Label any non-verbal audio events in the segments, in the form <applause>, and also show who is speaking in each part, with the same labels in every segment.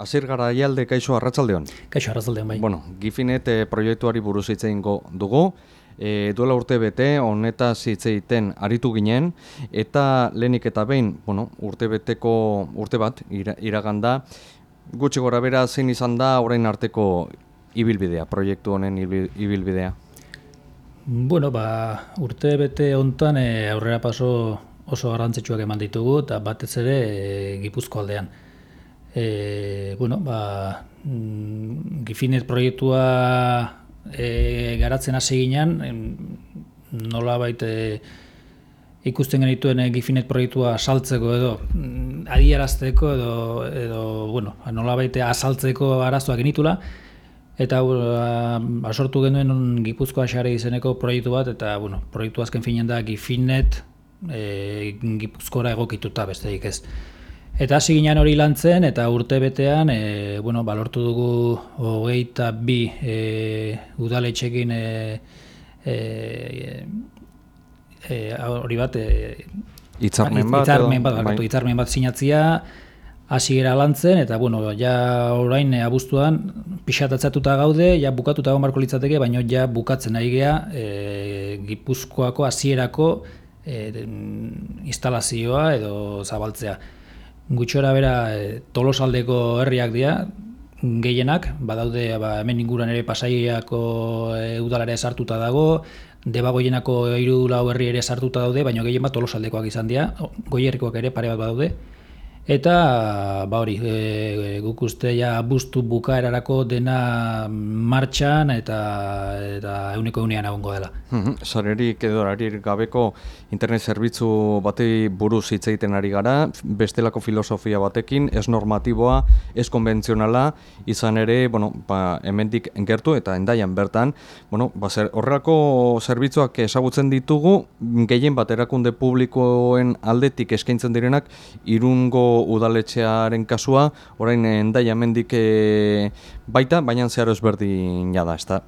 Speaker 1: Azir gara aialde kaixo arratzaldeon.
Speaker 2: Kaixo arratzaldeon bai.
Speaker 1: Bueno, Gifinet e, proiektuari buruz hitz dugu. E, duela urte bete, honetaz hitz egiten aritu ginen, eta lehenik eta behin, bueno, urte beteko urte bat, ira, iraganda, gutxi gora bera zein izan da orain arteko ibilbidea, proiektu honen ibilbidea?
Speaker 2: Bueno, ba, urte bete hontan e, aurrera paso oso garrantzitsuak eman ditugu, eta batez ere e, gipuzko aldean e, bueno, ba, mm, Gifinet proiektua e, garatzen hasi ginen, nola baite ikusten genituen e, Gifinet proiektua saltzeko edo mm, adierazteko edo, edo bueno, nola baite asaltzeko arazoak genitula, eta asortu genuen Gipuzkoa xare izeneko proiektu bat, eta bueno, proiektu azken finen da Gifinet e, Gipuzkora egokituta besteik ez. Eta hasi ginen hori lantzen eta urte betean, e, bueno, balortu dugu hogeita bi e, udaletxekin e, e, e, hori bat e,
Speaker 1: itzarmen bat,
Speaker 2: itzarmen bat, bai. itzarmen bat sinatzia hasi gara lantzen eta bueno, ja orain e, abuztuan pixatatzatuta gaude, ja bukatuta egon barko litzateke, baina ja bukatzen ari gea e, Gipuzkoako hasierako e, instalazioa edo zabaltzea gutxora bera e, tolosaldeko herriak dira, gehienak, badaude ba, hemen inguran ere pasaiako e, udalare sartuta dago, debagoienako hiru lau herri ere sartuta daude, baina gehien bat tolosaldekoak izan dira, goierrikoak ere pare bat badaude. Eta, ba hori, e, guk uste ja bustu bukaerarako dena martxan eta eta euneko eunean egongo dela.
Speaker 1: Zarerik edo gabeko internet zerbitzu batei buruz hitz egiten ari gara, bestelako filosofia batekin, ez normatiboa, ez konbentzionala, izan ere, bueno, ba, hemendik gertu eta endaian bertan, bueno, ba, zer, horrelako zerbitzuak ezagutzen ditugu, gehien bat erakunde publikoen aldetik eskaintzen direnak, irungo udaletxearen kasua, orain endai amendik e, baita, baina zehar ezberdin jada, ez da?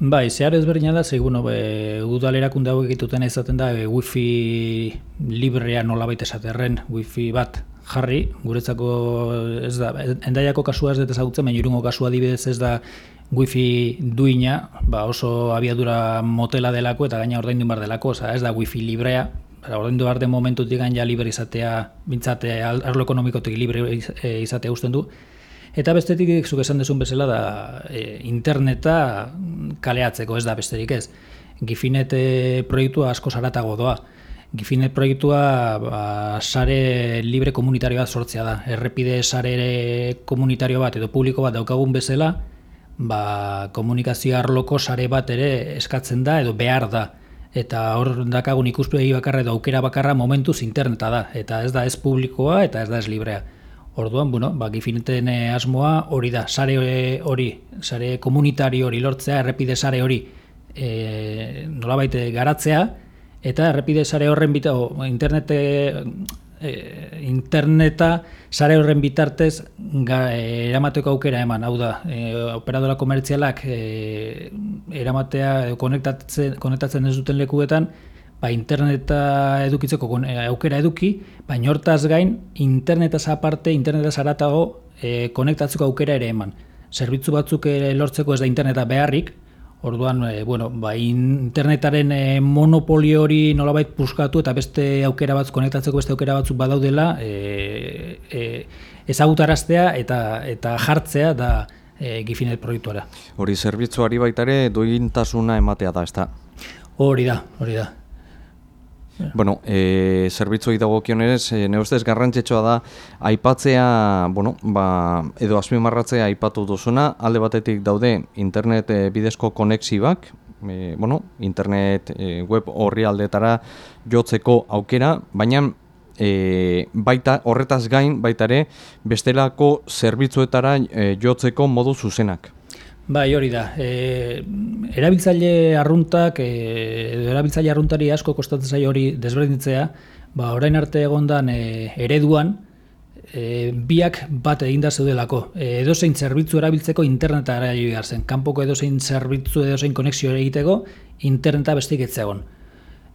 Speaker 2: Bai, zehar ezberdin jada, zei, bueno, e, udalerakunde hau egituten ezaten da, e, wifi librea nola baita esaterren, wifi bat jarri, guretzako ez da, endaiako kasua ez dut ezagutzen, baina irungo kasua dibidez ez da wifi duina, ba oso abiadura motela delako eta gaina ordaindu bar delako, oza, ez da wifi librea, ordaindu arte momentutik gain ja libre izatea, bintzate arlo ekonomikotik libre e, izatea usten du. Eta bestetik zuk esan desun bezala da e, interneta kaleatzeko ez da besterik ez. Gifinet proiektua asko saratago doa. Gifinet proiektua ba, sare libre komunitario bat sortzea da. Errepide sare komunitario bat edo publiko bat daukagun bezala, ba, komunikazio arloko sare bat ere eskatzen da edo behar da eta hor dakagun ikuspegi bakarra edo aukera bakarra momentuz interneta da, eta ez da ez publikoa eta ez da ez librea. Orduan, bueno, ba, gifineten eh, asmoa hori da, sare eh, hori, sare komunitario hori lortzea, errepide sare hori e, nolabait garatzea, eta errepide sare horren bita, internete e, interneta sare horren bitartez ga, e, eramateko aukera eman, hau da, e, operadora komertzialak e, eramatea konektatzen, konektatzen ez duten lekuetan, ba, interneta edukitzeko aukera eduki, baina hortaz gain, interneta aparte, interneta zaratago e, konektatzeko aukera ere eman. Zerbitzu batzuk lortzeko ez da interneta beharrik, Orduan, e, bueno, ba, internetaren e, monopolio hori nolabait puskatu eta beste aukera batzu konektatzeko beste aukera batzuk badaudela e, e, ezagutaraztea eta eta jartzea da e, Gifinet proiektuara.
Speaker 1: Hori zerbitzuari baitare duintasuna ematea da, ezta?
Speaker 2: Hori da, hori da.
Speaker 1: Bueno, e, zerbitzu dago kionez, e, ne garrantzetsua da, aipatzea, bueno, ba, edo azpimarratzea aipatu duzuna, alde batetik daude internet e, bidezko konexibak, e, bueno, internet e, web horri aldetara jotzeko aukera, baina e, baita horretaz gain, baitare, bestelako zerbitzuetara e, jotzeko modu zuzenak.
Speaker 2: Bai, hori da. E, erabiltzaile arruntak, e, erabiltzaile arruntari asko kostatzen zaio hori desberdintzea, ba, orain arte egondan e, ereduan, e, biak bat eginda zeudelako. E, edozein zerbitzu erabiltzeko interneta ara jo zen. Kanpoko edozein zerbitzu edozein konexio egiteko interneta bestik etzegon.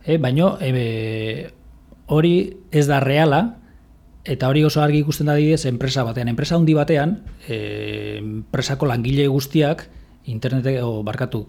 Speaker 2: E, baino, e, hori ez da reala, eta hori oso argi ikusten da didez, enpresa batean. Enpresa handi batean, e, enpresako langile guztiak, internet o barkatu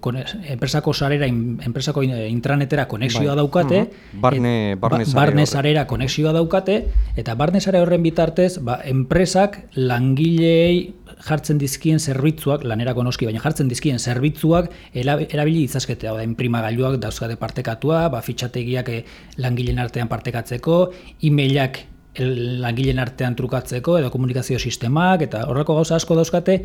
Speaker 2: enpresako sarera enpresako intranetera konexioa bai. daukate
Speaker 1: barne
Speaker 2: barne, ba, barne sarera konexioa daukate eta barne sare horren bitartez ba, enpresak langileei jartzen dizkien zerbitzuak lanerako noski baina jartzen dizkien zerbitzuak erabili ditzakete da inprimagailuak dauzkate partekatua ba fitxategiak eh, langileen artean partekatzeko emailak langileen artean trukatzeko edo komunikazio sistemak eta horreko gauza asko dauzkate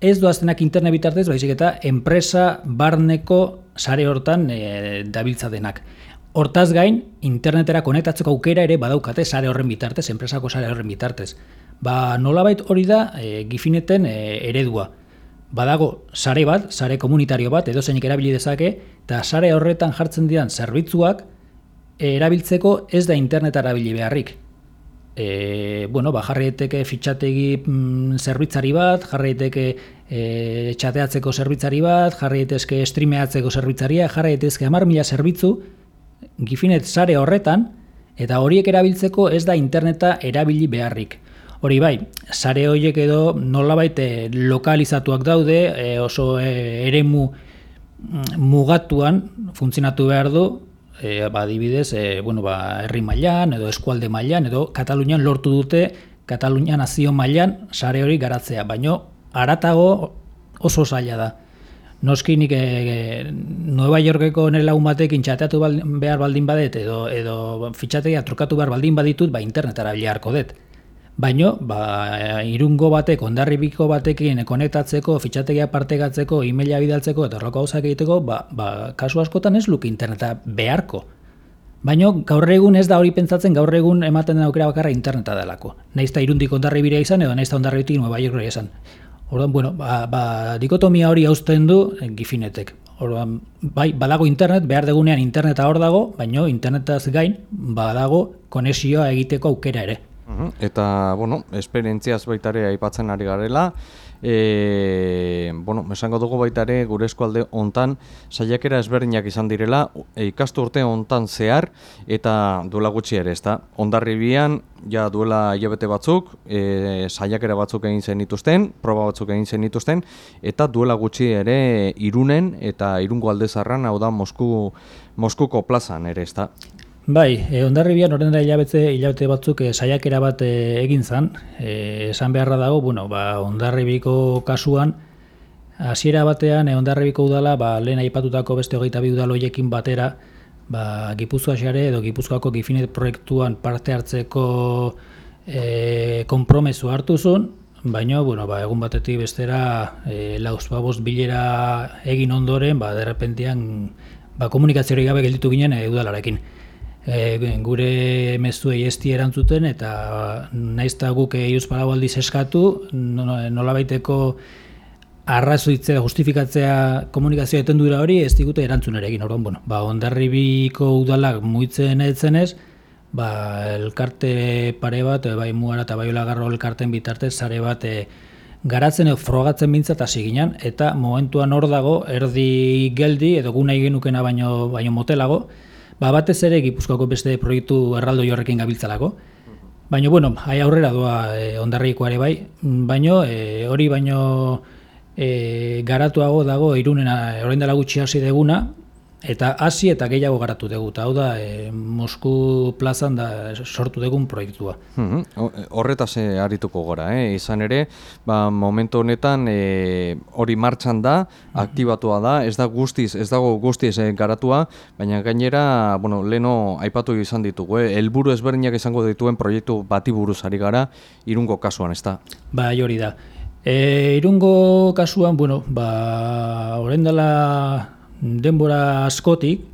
Speaker 2: ez doaztenak internet bitartez, baizik eta enpresa barneko sare hortan e, dabiltza denak. Hortaz gain, internetera konektatzeko aukera ere badaukate sare horren bitartez, enpresako sare horren bitartez. Ba, nolabait hori da e, gifineten e, eredua. Badago sare bat, sare komunitario bat, edo zeinik erabili dezake, eta sare horretan jartzen dian zerbitzuak erabiltzeko ez da internet erabili beharrik e, bueno, ba, jarri daiteke fitxategi mm, zerbitzari bat, jarri daiteke e, txateatzeko zerbitzari bat, jarri daitezke streameatzeko zerbitzaria, jarri daitezke hamar mila zerbitzu, gifinet sare horretan, eta horiek erabiltzeko ez da interneta erabili beharrik. Hori bai, sare horiek edo nolabait e, lokalizatuak daude, e, oso e, eremu mm, mugatuan funtzionatu behar du, e, ba, adibidez, e, bueno, ba, herri mailan edo eskualde mailan edo Katalunian lortu dute Katalunia nazio mailan sare hori garatzea, baino aratago oso zaila da. Noski nik e, Nueva Yorkeko nire lagun batekin txateatu behar baldin badet edo, edo fitxategia trukatu behar baldin baditut, ba internetara bilarko dut. Baino, ba, irungo batek, ondarribiko batekin konektatzeko, fitxategia partegatzeko, e-maila bidaltzeko eta horreko gauzak egiteko, ba, ba, kasu askotan ez luk interneta beharko. Baino, gaur egun ez da hori pentsatzen, gaur egun ematen den aukera bakarra interneta delako. Naiz da irundik ondarribira izan, edo naiz da ondarribitik nueva jorri izan. Orduan, bueno, ba, ba, dikotomia hori hauzten du eh, gifinetek. Orduan, bai, badago internet, behar degunean interneta hor dago, baino internetaz gain, badago konexioa egiteko aukera ere.
Speaker 1: Eta, bueno, esperientziaz baita ere aipatzen ari garela, e, bueno, esango dugu baita ere gure eskualde hontan saiakera ezberdinak izan direla, e, ikastu urte hontan zehar, eta duela gutxi ere, ezta? Ondarribian, ja duela hilabete batzuk, e, saiakera batzuk egin zen dituzten, proba batzuk egin zen dituzten, eta duela gutxi ere irunen eta irungo aldezarran, hau da Mosku, Moskuko plazan ere, ezta?
Speaker 2: Bai, e, ondarribian horren da hilabete, hilabete batzuk e, saiakera bat e, egin zan, e, esan beharra dago, bueno, ba, ondarribiko kasuan, hasiera batean, e, ondarribiko udala, ba, lehen aipatutako beste hogeita bi udaloiekin batera, ba, Gipuzkoa xare edo Gipuzkoako Gifinet proiektuan parte hartzeko e, kompromesu hartu zuen, baina, bueno, ba, egun batetik bestera, e, lauz, ba, bilera egin ondoren, ba, derrepentian, ba, komunikazioari gabe gelditu ginen e, udalarekin e, gure mezuei esti erantzuten eta naizta guk eiuz parabaldiz eskatu nolabaiteko arrazoitzea, justifikatzea komunikazioa etendura hori ez digute erantzunerekin. Orduan, bueno, ba, ondarribiko udalak muitzen ez, ba, elkarte pare bat, bai muara eta bai olagarro elkarten bitartez, sare bat e, garatzen edo frogatzen bintzat hasi ginen, eta momentuan hor dago, erdi geldi, edo gu nahi genukena baino, baino motelago, ba, batez ere Gipuzkoako beste proiektu erraldo jorrekin gabiltzalako. Baina, bueno, hai aurrera doa e, ondarriko bai, baina e, hori baino e, garatuago dago irunena orain dela gutxi hasi deguna, Eta hasi eta gehiago garatu dugu, hau da e, Mosku plazan da sortu dugun proiektua.
Speaker 1: Horretaz e, arituko gora, eh? izan ere, ba, momentu honetan e, hori martxan da, aktibatua da, ez da guztiz, ez dago guztiz e, garatua, baina gainera, bueno, leno aipatu izan ditugu, eh? elburu ezberdinak izango dituen proiektu bati buruz ari gara, irungo kasuan, ez da?
Speaker 2: Ba, hori da. E, irungo kasuan, bueno, ba, dela denbora askotik,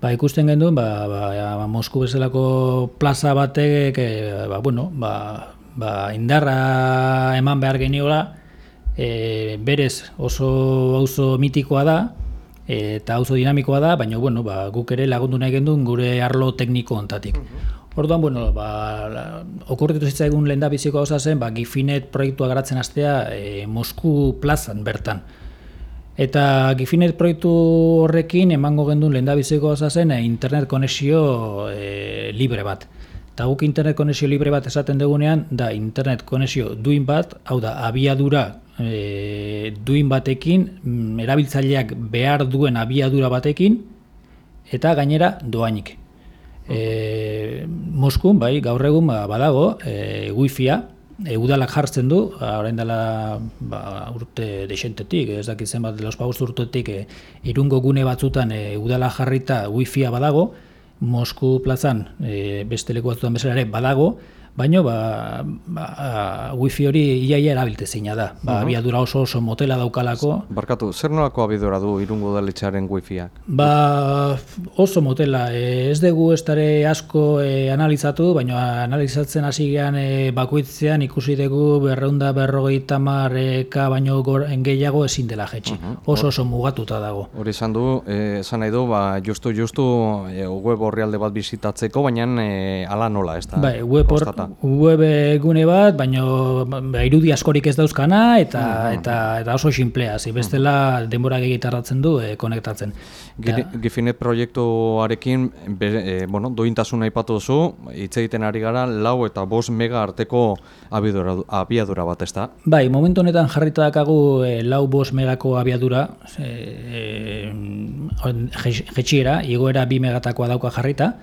Speaker 2: ba, ikusten genduen, ba, ba, ba, Mosku bezalako plaza batek, e, ba, bueno, ba, ba, indarra eman behar geniola, e, berez oso auzo mitikoa da, eta auzo dinamikoa da, baina bueno, ba, guk ere lagundu nahi genduen gure arlo tekniko ontatik. Orduan, bueno, ba, okurritu zitzaigun lehen da biziko hau zen, ba, Gifinet proiektua garatzen astea e, Mosku plazan bertan. Eta Gifinet proiektu horrekin emango gendun lehen da biziko zen e, internet konexio e, libre bat. Eta guk internet konexio libre bat esaten dugunean, da internet konexio duin bat, hau da, abiadura e, duin batekin, mm, erabiltzaileak behar duen abiadura batekin, eta gainera doainik. E, Moskun, bai, gaur egun ba, badago, e, wifi-a, e, udalak jartzen du, ba, orain dela ba, urte desentetik, ez dakit zenbat, paus urtetik, e, irungo gune batzutan e, udala jarrita wifi-a badago, Mosku plazan e, beste leku batzutan bezala ere badago, baino ba, ba, wifi hori iaia erabilte zeina da. Ba, uh abiadura oso oso motela daukalako.
Speaker 1: Barkatu, zer nolako abiadura du irungo daletxaren wifiak?
Speaker 2: Ba, oso motela. E, ez dugu ez dara asko e, analizatu, baina analizatzen hasi gehan e, bakoitzean ikusi dugu berreunda berrogeita marreka baino gehiago ezin dela jetxi. Oso oso mugatuta dago.
Speaker 1: Hori esan du, e, esan nahi du, ba, justu justu e, web horrialde bat bizitatzeko, baina e, ala nola, ez da?
Speaker 2: Bai, web hor, web egune bat, baino ba, irudi askorik ez dauzkana eta mm-hmm. eta eta oso sinplea, zi bestela denbora gehiagitarratzen du e, konektatzen.
Speaker 1: Gifinet proiektuarekin e, bueno, dointasun aipatu duzu, hitz egiten ari gara lau eta bost mega arteko abiadura, abiadura bat, ezta?
Speaker 2: Bai, momentu honetan jarrita dakagu e, lau bost megako abiadura, e, jetxiera, igoera bi megatakoa dauka jarrita,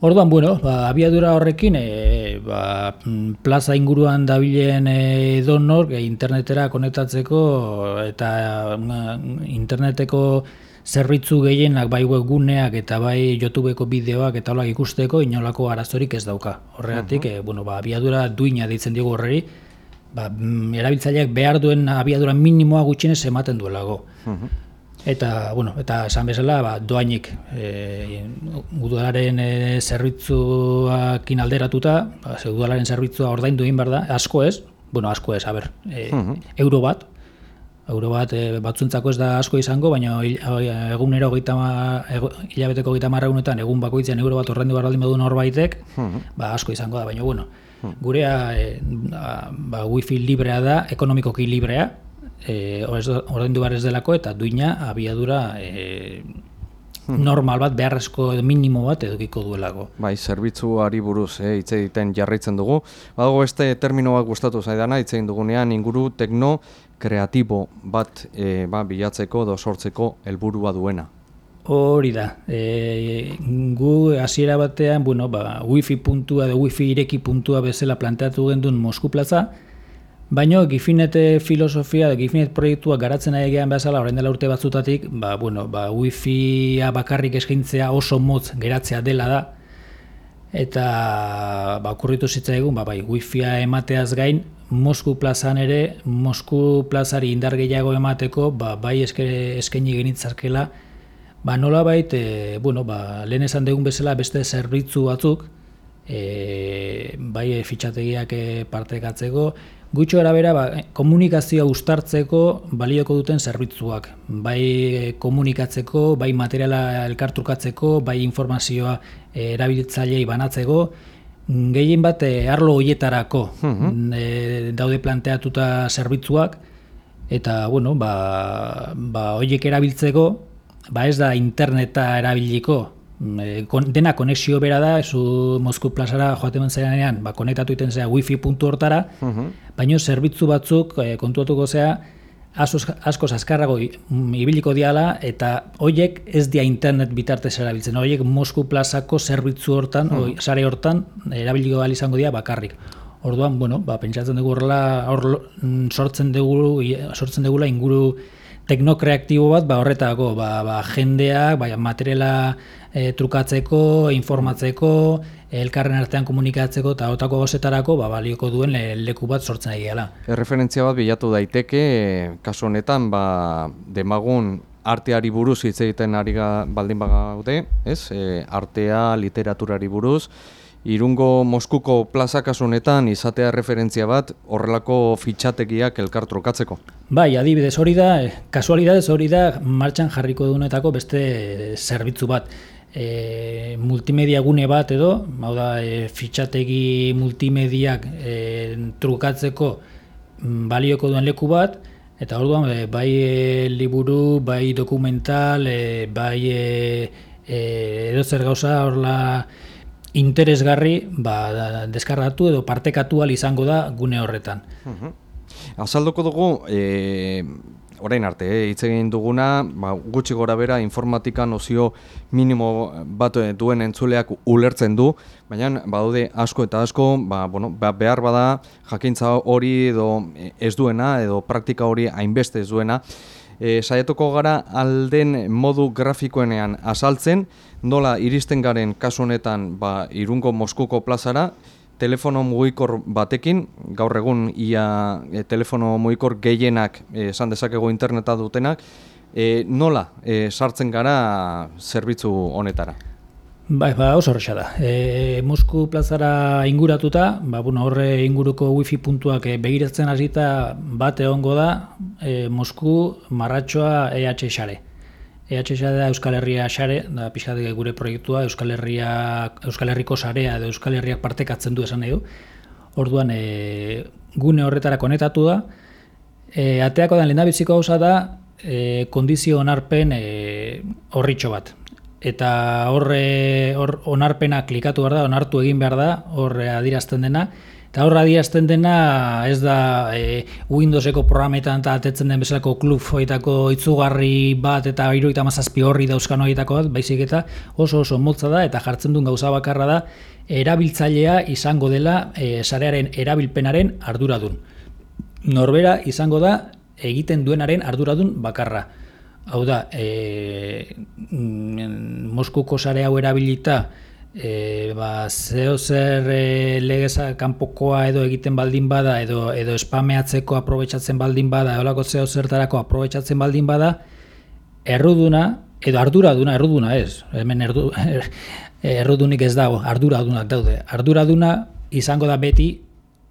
Speaker 2: Orduan, bueno, ba, abiadura horrekin, e, ba, plaza inguruan dabilen e, donor, e, internetera konektatzeko eta mm, interneteko zerbitzu gehienak bai webguneak eta bai YouTubeko bideoak eta holak ikusteko inolako arazorik ez dauka. Horregatik, uh bueno, ba, abiadura duina ditzen diogu horreri, ba, mm, erabiltzaileak behar duen abiadura minimoa gutxinez ematen duelago. Uh Eta, bueno, eta esan bezala, ba, doainik e, udalaren e, zerbitzuakin alderatuta, ba, ze udalaren zerbitzua ordaindu egin behar da, asko ez, bueno, asko ez, haber, e, euro bat, euro bat e, batzuntzako ez da asko izango, baina egunero hilabeteko gita marra egunetan, egun bakoitzen euro bat ordaindu behar aldin badun horbaitek, ba, asko izango da, baina, bueno, gurea e, ba, wifi librea da, ekonomikoki librea, e, ordaindu behar ez delako eta duina abiadura e, normal bat, beharrezko minimo bat edukiko duelako.
Speaker 1: Bai, zerbitzuari buruz eh, hitz egiten jarraitzen dugu. Badago beste termino bat gustatu zaidana, hitz egin dugunean inguru tekno kreatibo bat e, ba, bilatzeko edo sortzeko helburua duena.
Speaker 2: Hori da. E, gu hasiera batean, bueno, ba, wifi puntua edo wifi ireki puntua bezala planteatu gendun Mosku plaza, Baina Gifinete filosofia, Gifinet proiektua garatzen ari gehan bezala, orain dela urte batzutatik, ba, bueno, ba, wifi-a bakarrik eskaintzea oso motz geratzea dela da, eta ba, okurritu zitza egun, ba, bai, wifi-a emateaz gain, Mosku plazan ere, Mosku plazari indar gehiago emateko, ba, bai eskaini genitzarkela, ba, nola bait, e, bueno, ba, lehen esan dugun bezala beste zerbitzu batzuk, e, bai fitxategiak e, partekatzeko, Gutxo erabera, ba, komunikazioa ustartzeko balioko duten zerbitzuak. Bai komunikatzeko, bai materiala elkartrukatzeko, bai informazioa eh, erabiltzailei banatzeko, gehien bat eh, arlo hoietarako mhm. eh, daude planteatuta zerbitzuak, eta, bueno, ba, ba, hoiek erabiltzeko, ba ez da interneta erabiliko, e, dena konexio bera da, zu Mosku plazara joaten zenean, ba, konektatu iten zea wifi puntu hortara, uh baina zerbitzu batzuk e, kontuatuko zea, asko azkarrago ibiliko diala, eta hoiek ez dia internet bitartez erabiltzen, hoiek Mosku plazako zerbitzu hortan, uh sare hortan, erabiliko izango dira bakarrik. Orduan, bueno, ba, pentsatzen dugu horrela, hor mm, sortzen dugu, sortzen dugula inguru teknokreaktibo bat, ba, horretako, ba, ba, jendeak, ba, materiala e, trukatzeko, informatzeko, elkarren artean komunikatzeko eta otako gozetarako ba, balioko duen leku bat sortzen ari gala.
Speaker 1: Erreferentzia bat bilatu daiteke, kasu honetan, ba, demagun arteari buruz hitz egiten ari baldin bagaude, ez? E, artea, literaturari buruz, Irungo Moskuko plaza kasunetan izatea referentzia bat horrelako fitxategiak elkar trukatzeko.
Speaker 2: Bai, adibidez hori da, eh, kasualidadez hori da martxan jarriko duenetako beste zerbitzu bat e, multimedia gune bat edo, hau da, e, fitxategi multimediak e, trukatzeko mm, balioko duen leku bat, eta orduan e, bai e, liburu, bai dokumental, e, bai e, edo zer gauza horla interesgarri ba, deskargatu edo partekatu izango da gune horretan.
Speaker 1: Uh Azalduko dugu, e, orain arte, eh, hitz egin duguna, ba, gutxi gora bera informatika nozio minimo bat duen entzuleak ulertzen du, baina badaude asko eta asko, ba, bueno, ba, behar bada jakintza hori edo ez duena edo praktika hori hainbeste ez duena, e, saiatuko gara alden modu grafikoenean azaltzen, nola iristen garen kasu honetan ba, irungo Moskuko plazara, telefono mugikor batekin, gaur egun ia e, telefono mugikor gehienak e, esan dezakego interneta dutenak, e, nola e, sartzen gara zerbitzu honetara?
Speaker 2: Bai, ba, oso horrexa da. E, Mosku plazara inguratuta, ba, bueno, horre inguruko wifi puntuak begiratzen hasita bat egongo da e, Mosku marratxoa EH xare. EHS da Euskal Herria xare, da pixkat gure proiektua Euskal Herria Euskal Herriko sarea edo Euskal Herriak partekatzen du esan nahi du. Orduan e, gune horretara konetatu da. E, ateako da lehendabiziko gauza da e, kondizio onarpen e, horritxo bat. Eta horre hor onarpena klikatu behar da, onartu egin behar da, horre adirazten dena. Eta horra diazten dena ez da e, Windowseko programetan eta atetzen den bezalako klub foitako itzugarri bat eta iru eta mazazpi horri dauzkan horietako bat, baizik eta oso oso motza da eta jartzen duen gauza bakarra da erabiltzailea izango dela e, sarearen erabilpenaren arduradun. Norbera izango da egiten duenaren arduradun bakarra. Hau da, e, Moskuko sare hau erabilita, e, ba, zeo zer e, legeza kanpokoa edo egiten baldin bada edo edo spameatzeko aprobetxatzen baldin bada eolako zeo zertarako aprobetxatzen baldin bada erruduna edo arduraduna erruduna ez hemen erdu, er, <laughs> errudunik ez dago arduradunak daude. Arduraduna izango da beti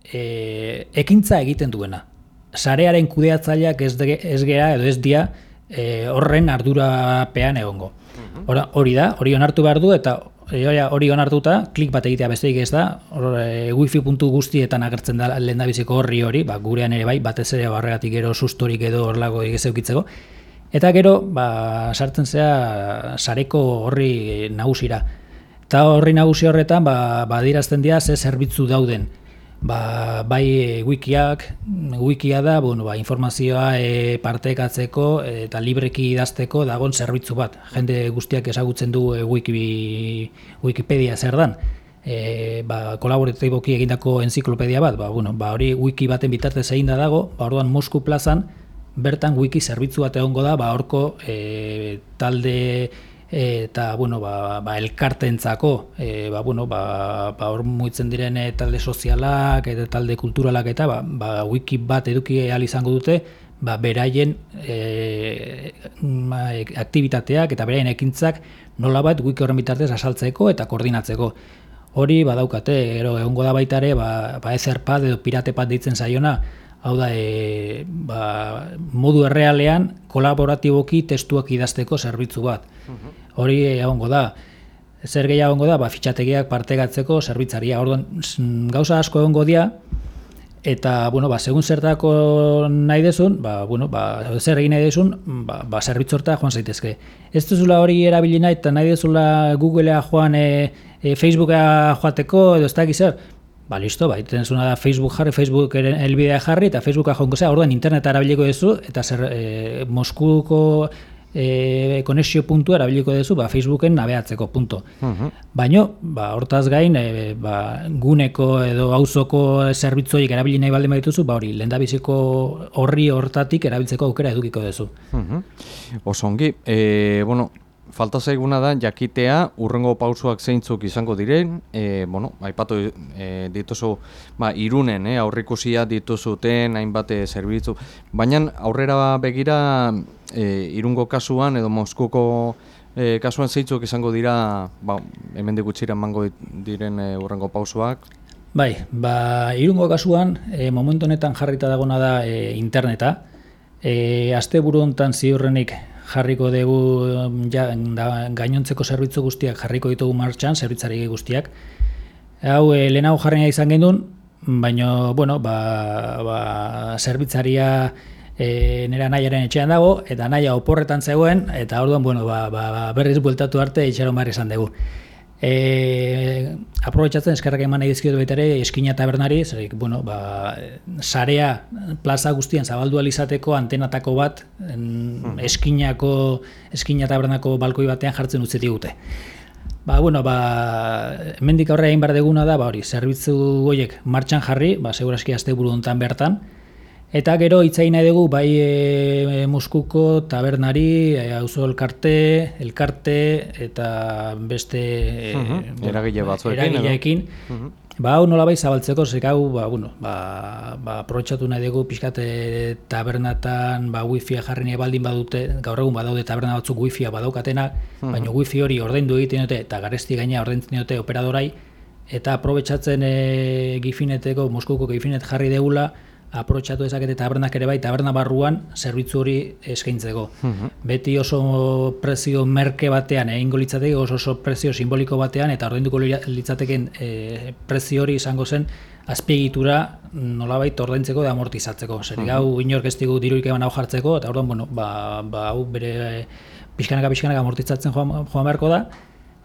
Speaker 2: e, ekintza egiten duena. Sarearen kudeatzaileak ez, ez gera edo ez dia e, horren ardurapean egongo mhm. hori da, hori onartu behar du eta hori onartuta, klik bat egitea besteik ez da, hor, e, wifi puntu guztietan agertzen da lehen horri hori, ba, gurean ere bai, batez ere barregatik gero sustorik edo horlago egizeukitzeko. Eta gero, ba, sartzen zea sareko horri nagusira. Eta horri nagusi horretan, ba, badirazten dira ze zerbitzu dauden ba, bai wikiak, wikia da, bueno, ba, informazioa e, partekatzeko eta libreki idazteko dagon zerbitzu bat. Jende guztiak ezagutzen du e, wiki, Wikipedia zer dan. E, ba, kolaboratiboki egindako enziklopedia bat, ba, bueno, ba, hori wiki baten bitartez egin da dago, ba, orduan Mosku plazan, bertan wiki zerbitzu bat egongo da, ba, horko e, talde eta bueno, ba, ba elkartentzako e, ba, bueno, ba, ba hor muitzen diren e, talde sozialak eta talde kulturalak eta ba, ba wiki bat eduki ahal izango dute ba, beraien e, ma, aktivitateak eta beraien ekintzak nola bat wiki horren bitartez asaltzeko eta koordinatzeko. Hori badaukate, ero egongo da baita ere, ba, ba ezerpad edo piratepat deitzen zaiona, hau da, e, ba, modu errealean kolaboratiboki testuak idazteko zerbitzu bat. Mhm hori egongo da. Zer gehiago egongo da, ba, fitxategiak partegatzeko zerbitzaria. Orduan, gauza asko egongo dira, eta, bueno, ba, segun zertako nahi dezun, ba, bueno, ba, zer egin nahi dezun, ba, ba zerbitzorta joan zaitezke. Ez duzula hori erabili nahi, eta nahi dezula Googlea joan, e, e, Facebooka joateko, edo ez da zer, Ba, listo, ba, iten da Facebook jarri, Facebook elbidea jarri, eta Facebooka joango zea, orduan interneta erabiliko duzu, eta zer, e, Moskuko e, konexio puntu erabiliko duzu ba, Facebooken nabeatzeko punto. Uh Baino, ba, hortaz gain, e, ba, guneko edo auzoko zerbitzuik erabili nahi baldin badituzu, ba, hori, lendabiziko horri hortatik erabiltzeko aukera edukiko duzu.
Speaker 1: Uh Osongi, e, bueno, falta zaiguna da jakitea urrengo pausuak zeintzuk izango diren, e, bueno, aipatu e, dituzu ba, irunen, e, aurrikusia dituzuten hainbat e, zerbitzu, baina aurrera begira e, irungo kasuan edo Moskuko e, kasuan zeintzuk izango dira ba, hemen digutxira mango diren e, urrengo pausuak?
Speaker 2: Bai, ba, irungo kasuan e, momentu honetan jarrita dagona da e, interneta, e, aste buru honetan ziurrenik jarriko dugu ja, gainontzeko zerbitzu guztiak jarriko ditugu martxan, zerbitzari guztiak. Hau, e, lehen hau jarri izan gendun, baina, bueno, ba, ba, zerbitzaria e, nera nahiaren etxean dago, eta nahia oporretan zegoen, eta orduan, bueno, ba, ba, ba berriz bueltatu arte itxaron barri izan dugu. E, aprobetxatzen eskerrak eman nahi dizkiot baita ere eskina tabernari, zerik, bueno, ba, sarea plaza guztian zabaldu alizateko antenatako bat en, eskinako, eskina tabernako balkoi batean jartzen utzi digute. Ba, bueno, ba, mendik aurre egin behar deguna da, ba, hori, zerbitzu goiek martxan jarri, ba, seguraski azte buru bertan, Eta gero hitzain nahi dugu bai e, Moskuko tabernari, e, auzo elkarte, elkarte eta beste
Speaker 1: e, uh -huh. eragile batzuekin
Speaker 2: eragileekin. Uh -huh. Ba, hau nola bai zabaltzeko, zek hau, ba, bueno, ba, ba, aprobetsatu nahi dugu pixkate tabernatan, ba, wifi jarri nahi baldin badute, gaur egun badaude taberna batzuk wifi badaukatenak, uh -huh. baina wifi hori ordaindu egiten dute, eta garesti gaina ordaintzen dute operadorai, eta aprobetsatzen e, gifineteko, Moskuko gifinet jarri degula, aprotxatu dezakete tabernak ere bai, taberna barruan zerbitzu hori eskaintzeko. Mhm. Beti oso prezio merke batean, egingo litzateke oso, oso prezio simboliko batean, eta ordainduko litzateken e, prezio hori izango zen, azpiegitura nolabait ordaintzeko da amortizatzeko. Zer, mm -hmm. gau inork ez digu dirurik eman hau jartzeko, eta orduan, bueno, ba, ba, hau bere pixkanaka pixkanaka amortizatzen joan, joan beharko da,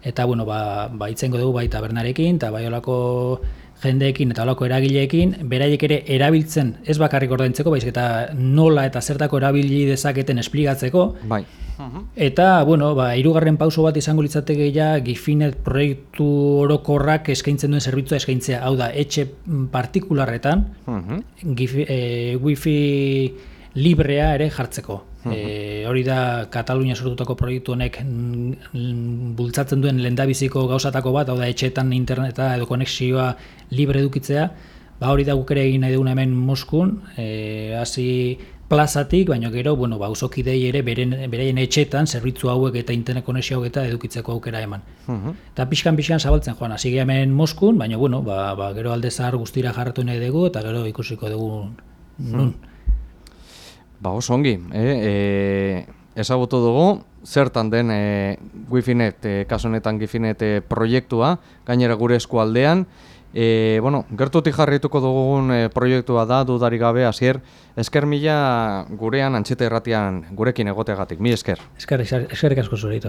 Speaker 2: eta, bueno, ba, ba itzengo dugu bai tabernarekin, eta bai olako jendeekin eta olako eragileekin, beraiek ere erabiltzen ez bakarrik ordaintzeko, baizik eta nola eta zertako erabili dezaketen espligatzeko.
Speaker 1: Bai.
Speaker 2: Eta, bueno, ba, irugarren pauso bat izango litzateke ja, Gifinet proiektu orokorrak eskaintzen duen zerbitzua eskaintzea. Hau da, etxe partikularretan, uh wifi librea ere jartzeko. E, hori da Katalunia sortutako proiektu honek bultzatzen duen lendabiziko gauzatako bat, hau da etxetan interneta edo konexioa libre edukitzea, ba hori da guk ere egin nahi duguna hemen Moskun, e, hasi plazatik, baina gero, bueno, ba, usokidei ere beren, bereien etxetan, zerbitzu hauek eta internet konexio hauek eta edukitzeko aukera eman. Uh Eta pixkan-pixkan zabaltzen joan, hasi hemen Moskun, baina bueno, ba, ba, gero alde zahar guztira jarratu nahi dugu, eta gero ikusiko dugu nun.
Speaker 1: Ba, oso ongi, eh? e, ezagutu dugu, zertan den e, Wifinet, e, kasu honetan Gifinet e, proiektua, gainera gure eskualdean, e, bueno, gertutik jarrituko dugun e, proiektua da, dudari gabe, hasier, esker mila gurean antxete erratian gurekin egotegatik, mi esker.
Speaker 2: Esker, esker, esker asko zure,